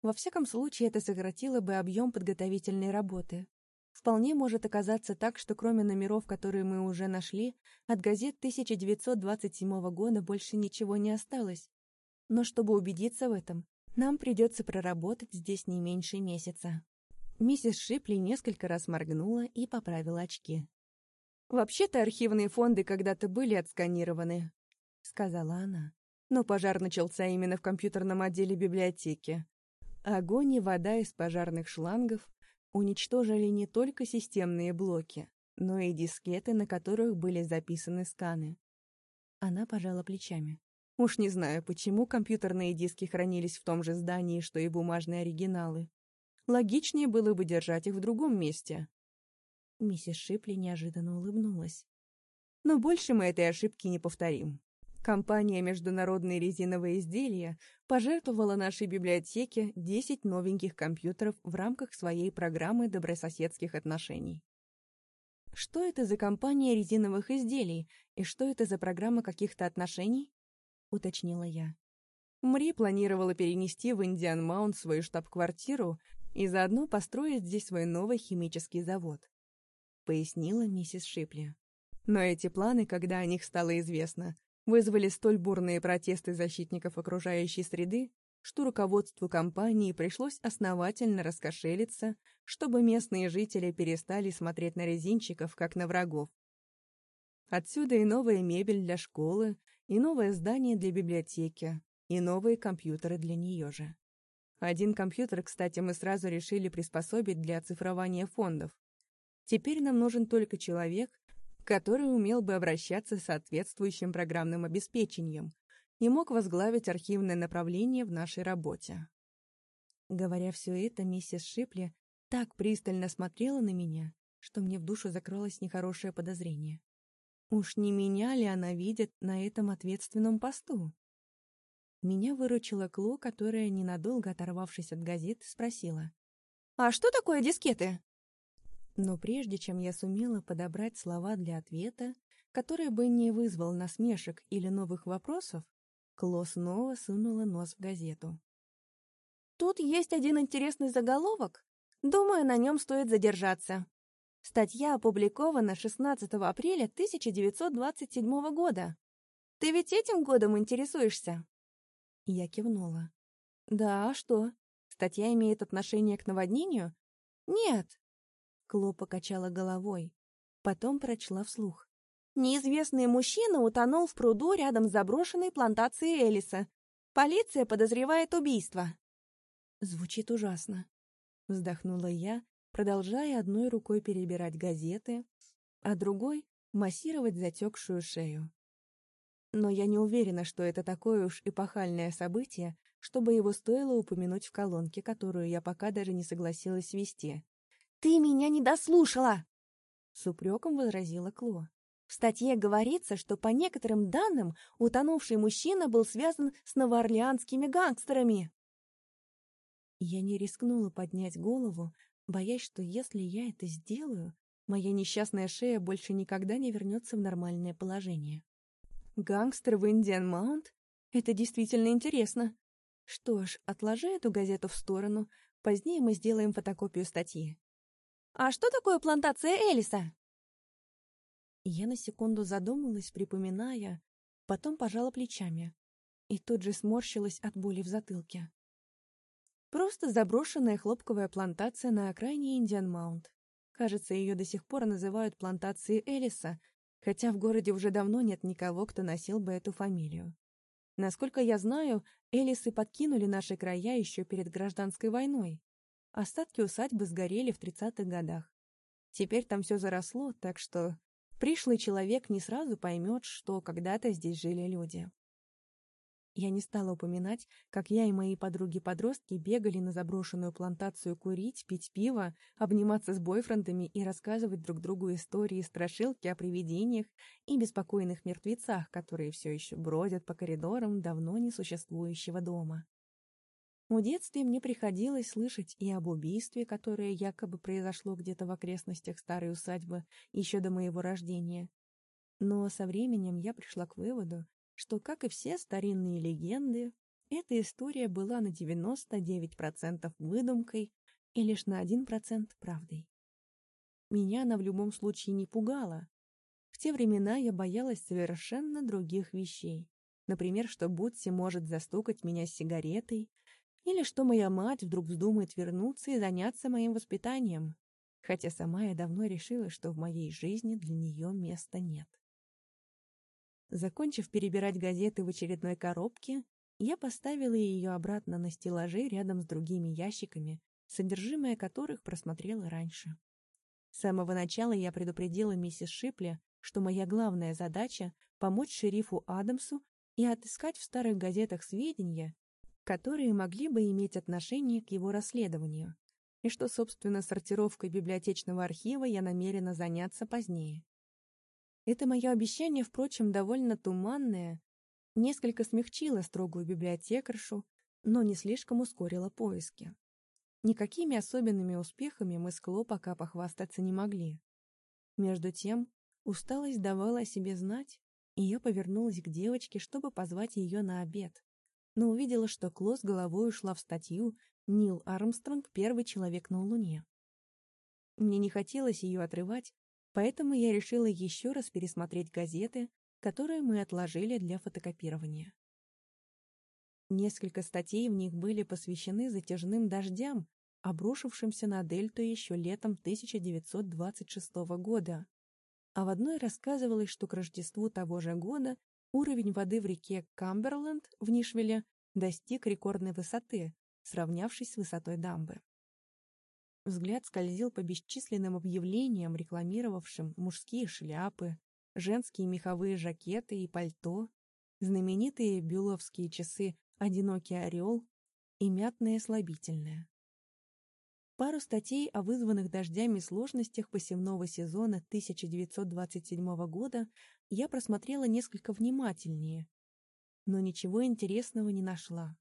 «Во всяком случае, это сократило бы объем подготовительной работы. Вполне может оказаться так, что кроме номеров, которые мы уже нашли, от газет 1927 года больше ничего не осталось. Но чтобы убедиться в этом, нам придется проработать здесь не меньше месяца. Миссис Шипли несколько раз моргнула и поправила очки. «Вообще-то архивные фонды когда-то были отсканированы», — сказала она. «Но пожар начался именно в компьютерном отделе библиотеки. Огонь и вода из пожарных шлангов уничтожили не только системные блоки, но и дискеты, на которых были записаны сканы. Она пожала плечами. Уж не знаю, почему компьютерные диски хранились в том же здании, что и бумажные оригиналы. Логичнее было бы держать их в другом месте. Миссис Шипли неожиданно улыбнулась. Но больше мы этой ошибки не повторим. Компания «Международные резиновые изделия» пожертвовала нашей библиотеке 10 новеньких компьютеров в рамках своей программы добрососедских отношений. Что это за компания резиновых изделий и что это за программа каких-то отношений? Уточнила я. Мри планировала перенести в Индиан Маунт свою штаб-квартиру и заодно построить здесь свой новый химический завод. Пояснила миссис Шипли. Но эти планы, когда о них стало известно, вызвали столь бурные протесты защитников окружающей среды, что руководству компании пришлось основательно раскошелиться, чтобы местные жители перестали смотреть на резинчиков, как на врагов. Отсюда и новая мебель для школы, и новое здание для библиотеки, и новые компьютеры для нее же. Один компьютер, кстати, мы сразу решили приспособить для оцифрования фондов. Теперь нам нужен только человек, который умел бы обращаться с соответствующим программным обеспечением и мог возглавить архивное направление в нашей работе. Говоря все это, миссис Шипли так пристально смотрела на меня, что мне в душу закрылось нехорошее подозрение. Уж не меня ли она видит на этом ответственном посту? Меня выручила Кло, которая, ненадолго оторвавшись от газет, спросила. «А что такое дискеты?» Но прежде чем я сумела подобрать слова для ответа, который бы не вызвал насмешек или новых вопросов, Кло снова сунула нос в газету. «Тут есть один интересный заголовок. Думаю, на нем стоит задержаться. Статья опубликована 16 апреля 1927 года. Ты ведь этим годом интересуешься?» Я кивнула. «Да, а что? Статья имеет отношение к наводнению?» «Нет». Кло покачала головой. Потом прочла вслух. Неизвестный мужчина утонул в пруду рядом с заброшенной плантацией Элиса. Полиция подозревает убийство. Звучит ужасно. Вздохнула я, продолжая одной рукой перебирать газеты, а другой — массировать затекшую шею. Но я не уверена, что это такое уж эпохальное событие, чтобы его стоило упомянуть в колонке, которую я пока даже не согласилась вести. «Ты меня не дослушала!» С упреком возразила Кло. В статье говорится, что по некоторым данным утонувший мужчина был связан с новоорлеанскими гангстерами. Я не рискнула поднять голову, боясь, что если я это сделаю, моя несчастная шея больше никогда не вернется в нормальное положение. Гангстер в Индиан Маунт? Это действительно интересно. Что ж, отложи эту газету в сторону, позднее мы сделаем фотокопию статьи. А что такое плантация Элиса? Я на секунду задумалась, припоминая, потом пожала плечами и тут же сморщилась от боли в затылке. Просто заброшенная хлопковая плантация на окраине Индиан-Маунт. Кажется, ее до сих пор называют плантацией Элиса, хотя в городе уже давно нет никого, кто носил бы эту фамилию. Насколько я знаю, Элисы подкинули наши края еще перед гражданской войной. Остатки усадьбы сгорели в 30-х годах. Теперь там все заросло, так что Пришлый человек не сразу поймет, что когда-то здесь жили люди. Я не стала упоминать, как я и мои подруги-подростки бегали на заброшенную плантацию курить, пить пиво, обниматься с бойфрендами и рассказывать друг другу истории страшилки о привидениях и беспокойных мертвецах, которые все еще бродят по коридорам давно несуществующего дома. В детстве мне приходилось слышать и об убийстве, которое якобы произошло где-то в окрестностях старой усадьбы еще до моего рождения. Но со временем я пришла к выводу, что, как и все старинные легенды, эта история была на 99% выдумкой и лишь на 1% правдой. Меня она в любом случае не пугала. В те времена я боялась совершенно других вещей. Например, что Бутси может застукать меня с сигаретой, или что моя мать вдруг вздумает вернуться и заняться моим воспитанием, хотя сама я давно решила, что в моей жизни для нее места нет. Закончив перебирать газеты в очередной коробке, я поставила ее обратно на стеллажи рядом с другими ящиками, содержимое которых просмотрела раньше. С самого начала я предупредила миссис Шипли, что моя главная задача — помочь шерифу Адамсу и отыскать в старых газетах сведения, которые могли бы иметь отношение к его расследованию, и что, собственно, сортировкой библиотечного архива я намерена заняться позднее. Это мое обещание, впрочем, довольно туманное, несколько смягчило строгую библиотекаршу, но не слишком ускорило поиски. Никакими особенными успехами мы с Кло пока похвастаться не могли. Между тем, усталость давала о себе знать, и я повернулась к девочке, чтобы позвать ее на обед но увидела, что Кло с головой ушла в статью «Нил Армстронг – первый человек на Луне». Мне не хотелось ее отрывать, поэтому я решила еще раз пересмотреть газеты, которые мы отложили для фотокопирования. Несколько статей в них были посвящены затяжным дождям, обрушившимся на дельту еще летом 1926 года, а в одной рассказывалось, что к Рождеству того же года Уровень воды в реке Камберленд в Нишвилле достиг рекордной высоты, сравнявшись с высотой дамбы. Взгляд скользил по бесчисленным объявлениям, рекламировавшим мужские шляпы, женские меховые жакеты и пальто, знаменитые бюловские часы «Одинокий орел» и мятное слабительное. Пару статей о вызванных дождями сложностях посевного сезона 1927 года я просмотрела несколько внимательнее. но ничего интересного не нашла.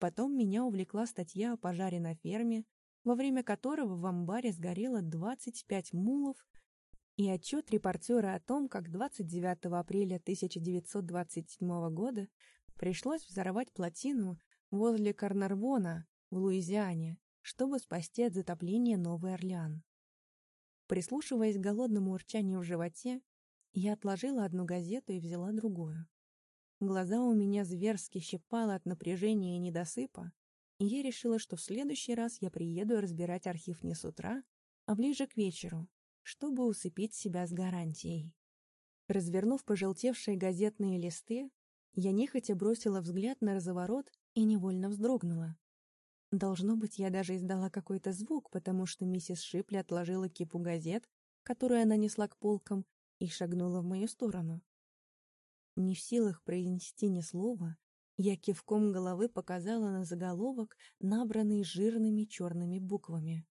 Потом меня увлекла статья о пожаре на ферме, во время которого в амбаре сгорело 25 мулов, и отчет репортера о том, как 29 апреля 1927 года пришлось взорвать плотину возле Карнарвона в Луизиане, чтобы спасти от затопления Новый Орлеан. Прислушиваясь к голодному урчанию в животе, я отложила одну газету и взяла другую. Глаза у меня зверски щипало от напряжения и недосыпа, и я решила, что в следующий раз я приеду разбирать архив не с утра, а ближе к вечеру, чтобы усыпить себя с гарантией. Развернув пожелтевшие газетные листы, я нехотя бросила взгляд на разворот и невольно вздрогнула. Должно быть, я даже издала какой-то звук, потому что миссис Шипли отложила кипу газет, которую она несла к полкам, и шагнула в мою сторону. Не в силах произнести ни слова, я кивком головы показала на заголовок, набранный жирными черными буквами.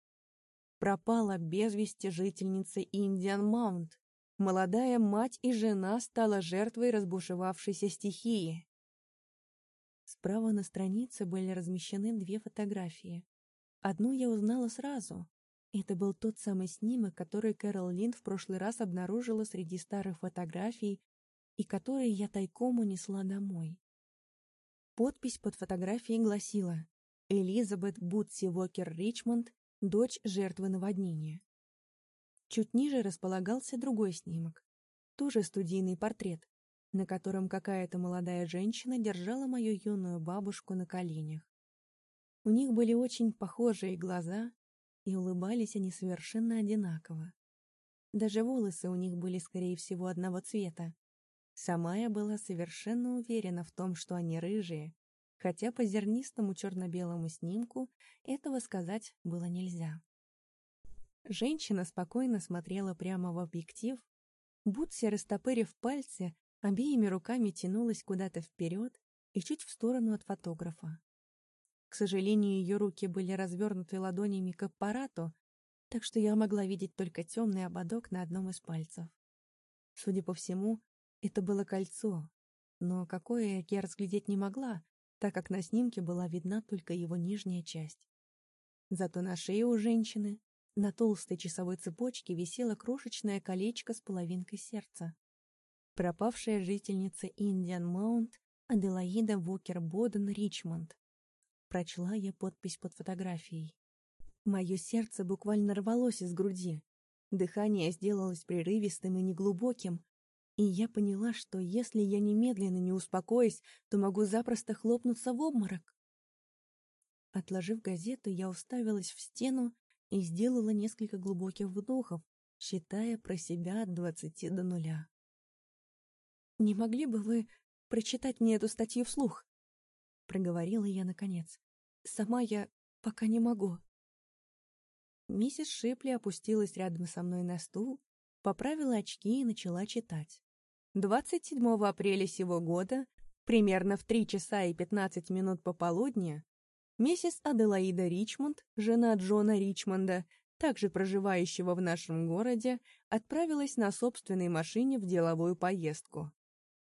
Пропала без вести жительница Индиан Маунт. Молодая мать и жена стала жертвой разбушевавшейся стихии. Справа на странице были размещены две фотографии. Одну я узнала сразу. Это был тот самый снимок, который Кэрол Линд в прошлый раз обнаружила среди старых фотографий и который я тайком унесла домой. Подпись под фотографией гласила «Элизабет Бутси Вокер Ричмонд, дочь жертвы наводнения». Чуть ниже располагался другой снимок, тоже студийный портрет, на котором какая-то молодая женщина держала мою юную бабушку на коленях. У них были очень похожие глаза, и улыбались они совершенно одинаково. Даже волосы у них были, скорее всего, одного цвета. Сама я была совершенно уверена в том, что они рыжие, хотя по зернистому черно-белому снимку этого сказать было нельзя. Женщина спокойно смотрела прямо в объектив, Бутси, растопырив пальцы, обеими руками тянулась куда-то вперед и чуть в сторону от фотографа. К сожалению, ее руки были развернуты ладонями к аппарату, так что я могла видеть только темный ободок на одном из пальцев. Судя по всему, это было кольцо, но какое я разглядеть не могла, так как на снимке была видна только его нижняя часть. Зато на шее у женщины на толстой часовой цепочке висело крошечное колечко с половинкой сердца пропавшая жительница Индиан Маунт Аделаида Вокер Боден Ричмонд. Прочла я подпись под фотографией. Мое сердце буквально рвалось из груди. Дыхание сделалось прерывистым и неглубоким, и я поняла, что если я немедленно не успокоюсь, то могу запросто хлопнуться в обморок. Отложив газету, я уставилась в стену и сделала несколько глубоких вдохов, считая про себя от двадцати до нуля. «Не могли бы вы прочитать мне эту статью вслух?» Проговорила я наконец. «Сама я пока не могу». Миссис Шипли опустилась рядом со мной на стул, поправила очки и начала читать. 27 апреля сего года, примерно в 3 часа и 15 минут пополудни, миссис Аделаида Ричмонд, жена Джона Ричмонда, также проживающего в нашем городе, отправилась на собственной машине в деловую поездку.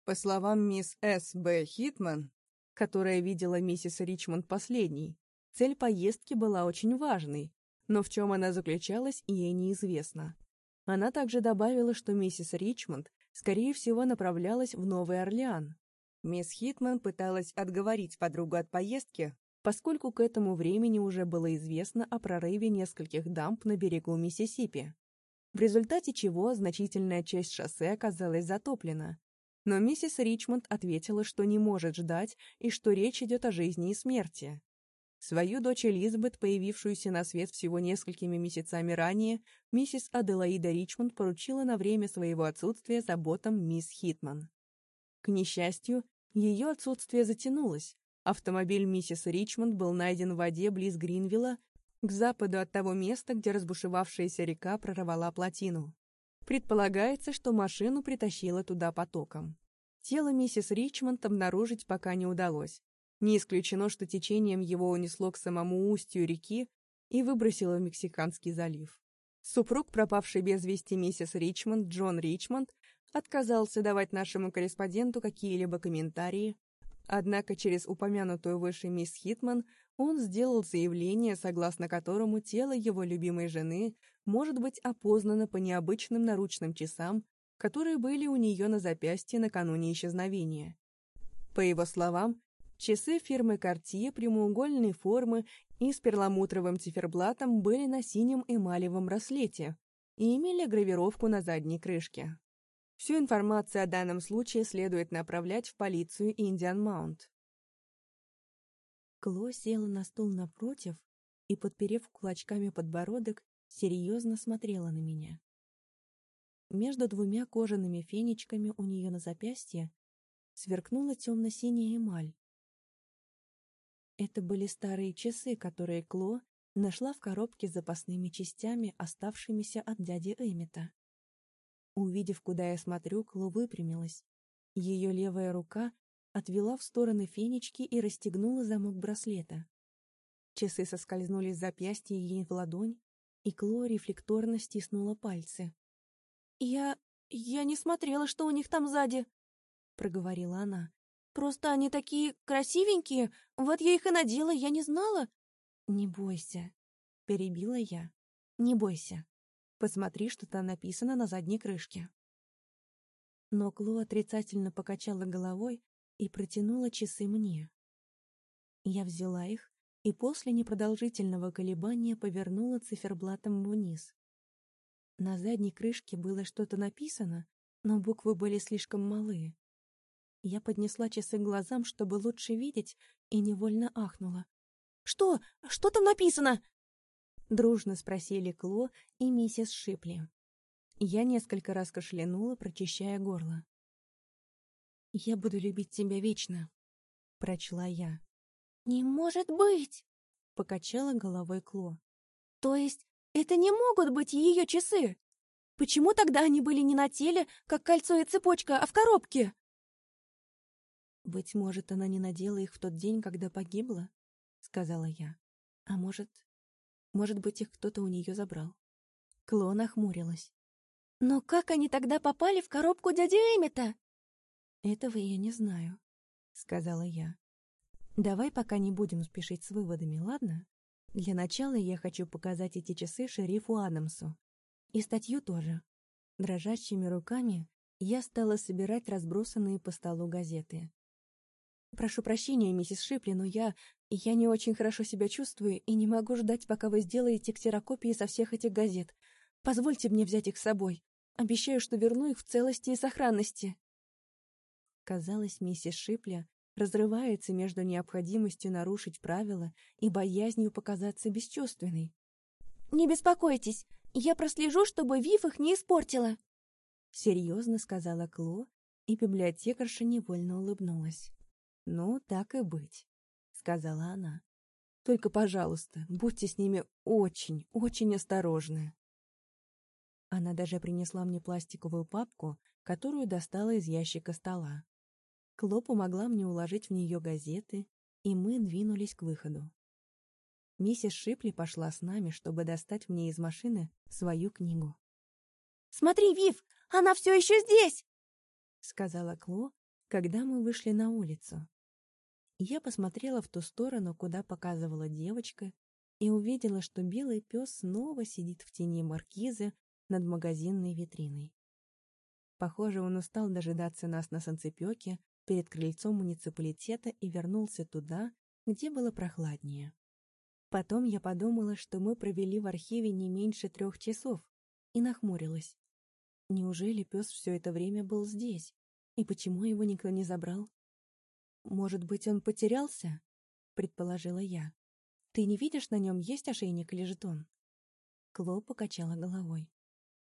По словам мисс С. Б. Хитман, которая видела миссис Ричмонд последней, цель поездки была очень важной, но в чем она заключалась, ей неизвестно. Она также добавила, что миссис Ричмонд, скорее всего, направлялась в Новый Орлеан. Мисс Хитман пыталась отговорить подругу от поездки, поскольку к этому времени уже было известно о прорыве нескольких дамб на берегу Миссисипи, в результате чего значительная часть шоссе оказалась затоплена, но миссис Ричмонд ответила, что не может ждать и что речь идет о жизни и смерти. Свою дочь Элизабет, появившуюся на свет всего несколькими месяцами ранее, миссис Аделаида Ричмонд поручила на время своего отсутствия заботам мисс Хитман. К несчастью, ее отсутствие затянулось. Автомобиль миссис Ричмонд был найден в воде близ Гринвилла, к западу от того места, где разбушевавшаяся река прорвала плотину. Предполагается, что машину притащило туда потоком. Тело миссис Ричмонд обнаружить пока не удалось. Не исключено, что течением его унесло к самому устью реки и выбросило в Мексиканский залив. Супруг, пропавший без вести миссис Ричмонд, Джон Ричмонд, отказался давать нашему корреспонденту какие-либо комментарии, Однако через упомянутую выше мисс Хитман он сделал заявление, согласно которому тело его любимой жены может быть опознано по необычным наручным часам, которые были у нее на запястье накануне исчезновения. По его словам, часы фирмы Cartier прямоугольной формы и с перламутровым циферблатом были на синем эмалевом браслете и имели гравировку на задней крышке. Всю информацию о данном случае следует направлять в полицию Индиан Маунт. Кло села на стул напротив и, подперев кулачками подбородок, серьезно смотрела на меня. Между двумя кожаными фенечками у нее на запястье сверкнула темно-синяя эмаль. Это были старые часы, которые Кло нашла в коробке с запасными частями, оставшимися от дяди Эмита. Увидев, куда я смотрю, Кло выпрямилась. Ее левая рука отвела в стороны фенечки и расстегнула замок браслета. Часы соскользнули с запястья ей в ладонь, и Кло рефлекторно стиснула пальцы. «Я... я не смотрела, что у них там сзади», — проговорила она. «Просто они такие красивенькие, вот я их и надела, я не знала». «Не бойся», — перебила я. «Не бойся. Посмотри, что там написано на задней крышке. Но Кло отрицательно покачала головой и протянула часы мне. Я взяла их и после непродолжительного колебания повернула циферблатом вниз. На задней крышке было что-то написано, но буквы были слишком малы. Я поднесла часы к глазам, чтобы лучше видеть, и невольно ахнула. «Что? Что там написано?» — дружно спросили Кло и миссис Шипли. Я несколько раз кашлянула, прочищая горло. «Я буду любить тебя вечно», — прочла я. «Не может быть!» — покачала головой Кло. «То есть это не могут быть ее часы? Почему тогда они были не на теле, как кольцо и цепочка, а в коробке?» «Быть может, она не надела их в тот день, когда погибла?» — сказала я. «А может, может быть, их кто-то у нее забрал. Кло нахмурилась. «Но как они тогда попали в коробку дяди Эмита?» «Этого я не знаю», — сказала я. «Давай пока не будем спешить с выводами, ладно? Для начала я хочу показать эти часы шерифу Адамсу. И статью тоже». Дрожащими руками я стала собирать разбросанные по столу газеты. «Прошу прощения, миссис Шипли, но я... я не очень хорошо себя чувствую и не могу ждать, пока вы сделаете ксерокопии со всех этих газет. Позвольте мне взять их с собой. Обещаю, что верну их в целости и сохранности». Казалось, миссис Шипля разрывается между необходимостью нарушить правила и боязнью показаться бесчувственной. «Не беспокойтесь, я прослежу, чтобы Вив их не испортила», — серьезно сказала Кло, и библиотекарша невольно улыбнулась. «Ну, так и быть», — сказала она. «Только, пожалуйста, будьте с ними очень, очень осторожны». Она даже принесла мне пластиковую папку, которую достала из ящика стола. Кло помогла мне уложить в нее газеты, и мы двинулись к выходу. Миссис Шипли пошла с нами, чтобы достать мне из машины свою книгу. «Смотри, Вив, она все еще здесь!» — сказала Кло, когда мы вышли на улицу. Я посмотрела в ту сторону, куда показывала девочка, и увидела, что белый пес снова сидит в тени маркизы над магазинной витриной. Похоже, он устал дожидаться нас на санцепёке перед крыльцом муниципалитета и вернулся туда, где было прохладнее. Потом я подумала, что мы провели в архиве не меньше трех часов, и нахмурилась. Неужели пес все это время был здесь? И почему его никто не забрал? «Может быть, он потерялся?» — предположила я. «Ты не видишь, на нем есть ошейник или жетон?» Кло покачала головой.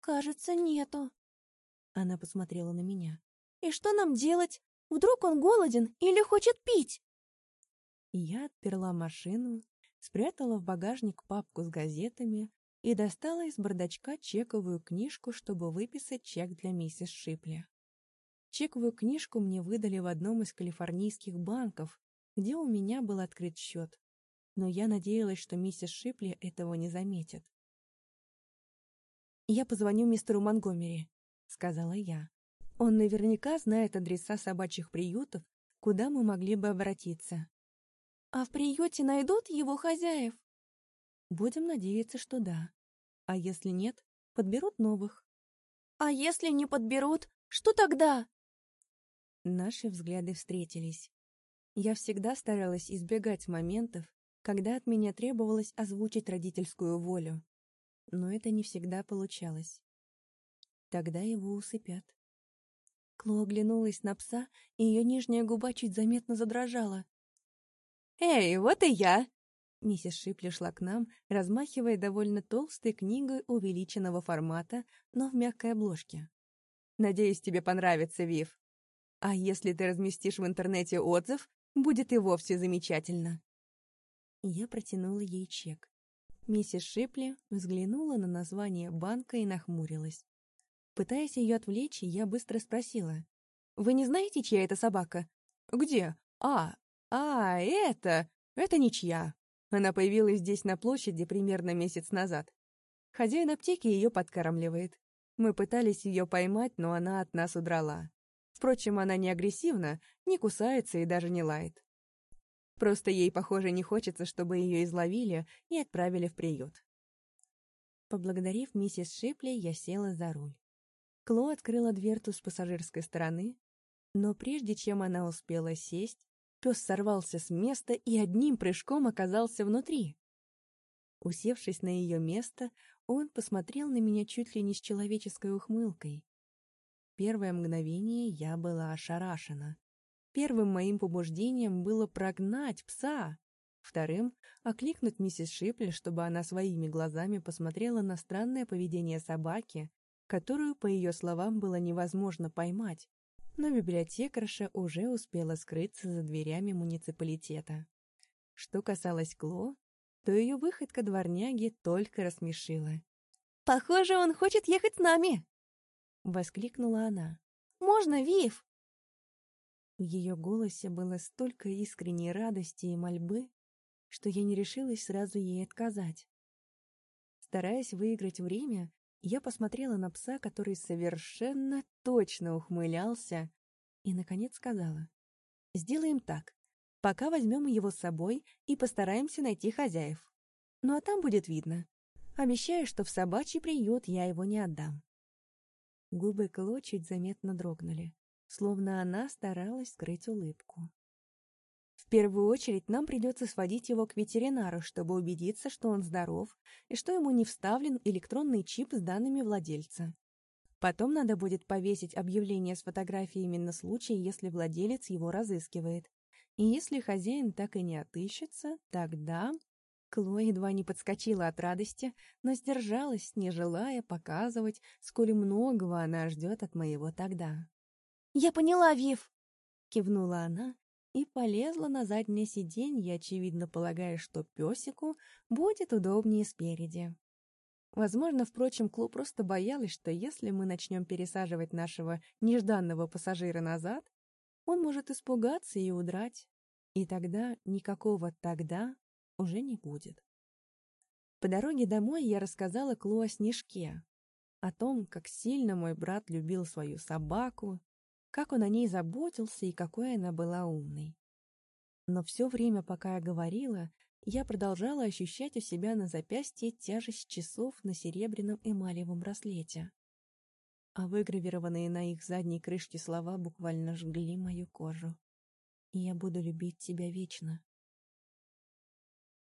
«Кажется, нету». Она посмотрела на меня. «И что нам делать? Вдруг он голоден или хочет пить?» Я отперла машину, спрятала в багажник папку с газетами и достала из бардачка чековую книжку, чтобы выписать чек для миссис Шипли. Чековую книжку мне выдали в одном из калифорнийских банков, где у меня был открыт счет. Но я надеялась, что миссис Шипли этого не заметит. «Я позвоню мистеру Монгомери», — сказала я. «Он наверняка знает адреса собачьих приютов, куда мы могли бы обратиться. «А в приюте найдут его хозяев?» «Будем надеяться, что да. А если нет, подберут новых». «А если не подберут, что тогда?» Наши взгляды встретились. Я всегда старалась избегать моментов, когда от меня требовалось озвучить родительскую волю. Но это не всегда получалось. Тогда его усыпят. Кло оглянулась на пса, и ее нижняя губа чуть заметно задрожала. «Эй, вот и я!» Миссис Шипли шла к нам, размахивая довольно толстой книгой увеличенного формата, но в мягкой обложке. «Надеюсь, тебе понравится, Вив. А если ты разместишь в интернете отзыв, будет и вовсе замечательно». Я протянула ей чек. Миссис Шипли взглянула на название банка и нахмурилась. Пытаясь ее отвлечь, я быстро спросила. «Вы не знаете, чья это собака?» «Где? А, а, это... Это ничья. Она появилась здесь на площади примерно месяц назад. Хозяин аптеки ее подкармливает. Мы пытались ее поймать, но она от нас удрала. Впрочем, она не агрессивна, не кусается и даже не лает. Просто ей, похоже, не хочется, чтобы ее изловили и отправили в приют. Поблагодарив миссис Шипли, я села за руль. Кло открыла дверцу с пассажирской стороны, но прежде чем она успела сесть, пес сорвался с места и одним прыжком оказался внутри. Усевшись на ее место, он посмотрел на меня чуть ли не с человеческой ухмылкой. Первое мгновение я была ошарашена. Первым моим побуждением было прогнать пса, вторым — окликнуть миссис Шипли, чтобы она своими глазами посмотрела на странное поведение собаки, которую, по ее словам, было невозможно поймать, но библиотекарша уже успела скрыться за дверями муниципалитета. Что касалось Кло, то ее выходка дворняги только рассмешила. «Похоже, он хочет ехать с нами!» — воскликнула она. «Можно, Вив?» В ее голосе было столько искренней радости и мольбы, что я не решилась сразу ей отказать. Стараясь выиграть время, я посмотрела на пса, который совершенно точно ухмылялся, и, наконец, сказала. «Сделаем так. Пока возьмем его с собой и постараемся найти хозяев. Ну а там будет видно. Обещаю, что в собачий приют я его не отдам». Губы Кло чуть заметно дрогнули, словно она старалась скрыть улыбку. Первую очередь нам придется сводить его к ветеринару, чтобы убедиться, что он здоров и что ему не вставлен электронный чип с данными владельца. Потом надо будет повесить объявление с фотографиями на случай, если владелец его разыскивает. И если хозяин так и не отыщется, тогда... Кло едва не подскочила от радости, но сдержалась, не желая показывать, сколь многого она ждет от моего тогда. «Я поняла, Вив!» — кивнула она и полезла на заднее сиденье, очевидно полагая, что песику будет удобнее спереди. Возможно, впрочем, Клу просто боялась, что если мы начнем пересаживать нашего нежданного пассажира назад, он может испугаться и удрать, и тогда никакого «тогда» уже не будет. По дороге домой я рассказала Клу о Снежке, о том, как сильно мой брат любил свою собаку, как он о ней заботился и какой она была умной. Но все время, пока я говорила, я продолжала ощущать у себя на запястье тяжесть часов на серебряном эмалевом браслете. А выгравированные на их задней крышке слова буквально жгли мою кожу. «Я буду любить тебя вечно».